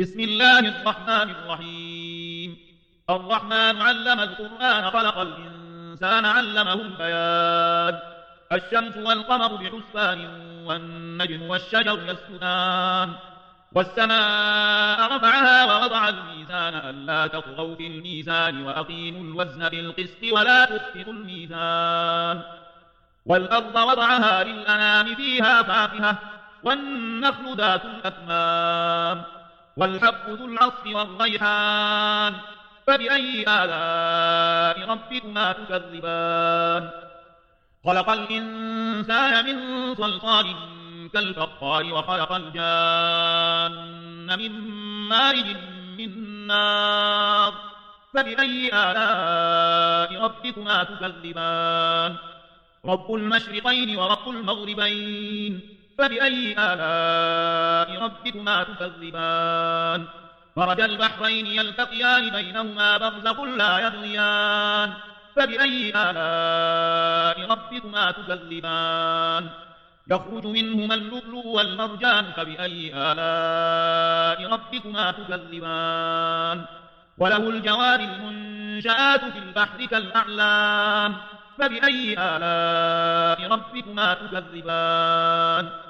بسم الله الرحمن الرحيم. الرحمن علم القرآن خلق الإنسان علمه البيان. الشمس والقمر بحسبان والنجم والشجر يسجدان. والسماء رفعها ووضع الميزان ألا تطغوا في الميزان وأقيموا الوزن بالقسط ولا تخسروا الميزان. والأرض وضعها للأنام فيها فاكهة والنخل ذات الأكمام. والحب ذو العصف والريحان. فبأي آلاء ربكما تكذبان؟ خلق الإنسان من صلصال كالفخار وخلق الجان من مارج من نار. فبأي آلاء ربكما تكذبان؟ رب المشرقين ورب المغربين. فبأي آلاء ربكما تكذبان؟ مرج البحرين يلتقيان بينهما برزق لا يبغيان. فبأي آلاء ربكما تكذبان؟ يخرج منهما اللؤلؤ والمرجان فبأي آلاء ربكما تكذبان؟ وله الجوار المنشآت في البحر كالأعلام. فبأي آلاء ربكما تكذبان؟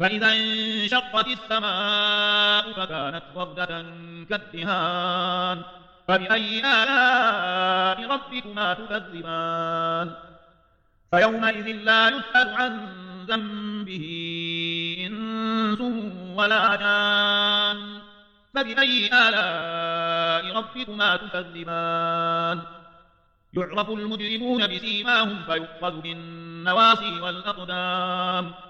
فإذا انشقت السماء فكانت وردة كالدهان فبأي آلاء ربكما تكذبان؟ فيومئذ لا يسأل عن ذنبه إنس ولا جان فبأي آلاء ربكما تكذبان؟ يعرف المجرمون بسيماهم فيؤخذ بالنواصي والأقدام.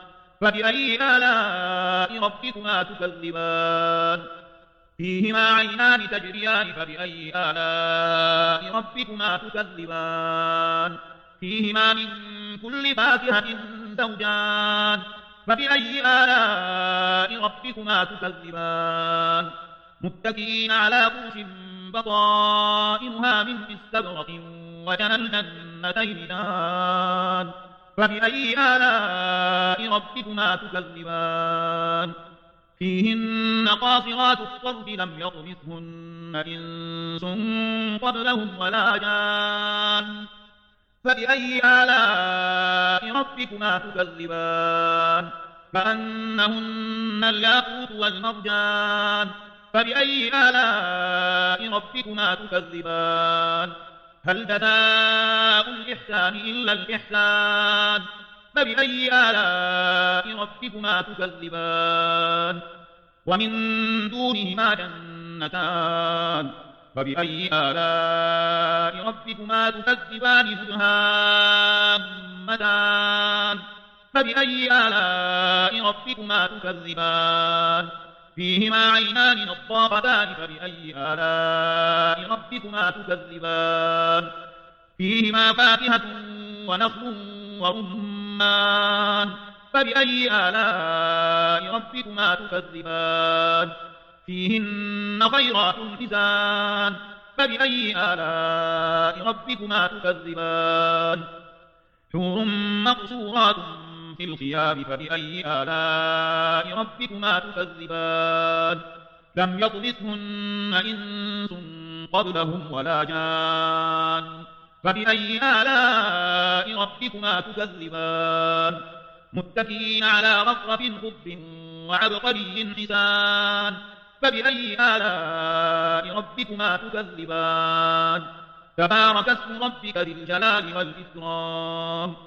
فبأي آلاء ربكما تكذبان؟ فيهما عينان تجريان فبأي آلاء ربكما تكذبان؟ فيهما من كل فاكهة زوجان فبأي آلاء ربكما تكذبان؟ متكئين على فرش بطائنها من استبرق وجنى الجنتين دان فبأي آلاء ربكما تكذبان؟ فيهن قاصرات الصرف لم يطمثهن إنس قبلهم ولا جان. فبأي آلاء ربكما تكذبان؟ كأنهن الياقوت والمرجان. فبأي آلاء ربكما تكذبان؟ هل جزاء الإحسان إلا الإحسان؟ فبأي آلاء ربكما تكذبان؟ ومن دونهما جنتان. فبأي آلاء ربكما تكذبان مدهامتان؟ فبأي آلاء ربكما تكذبان؟ فيهما عينان نضاقتان فبأي آلاء ربكما تكذبان. فيهما فاكهة ونخل ورمان. فبأي آلاء ربكما تكذبان؟ فيهن خيرات حسان. فبأي آلاء ربكما تكذبان؟ حور مقصورات في الخيام. فبأي آلاء ربكما تكذبان؟ لم يطلثهن إنس قبلهم ولا جان. فبأي آلاء ربكما تكذبان؟ متكئين على رفرف خب وعبقري حسان. فبأي آلاء ربكما تكذبان؟ تبارك اسم ربك ذي الجلال والإكرام.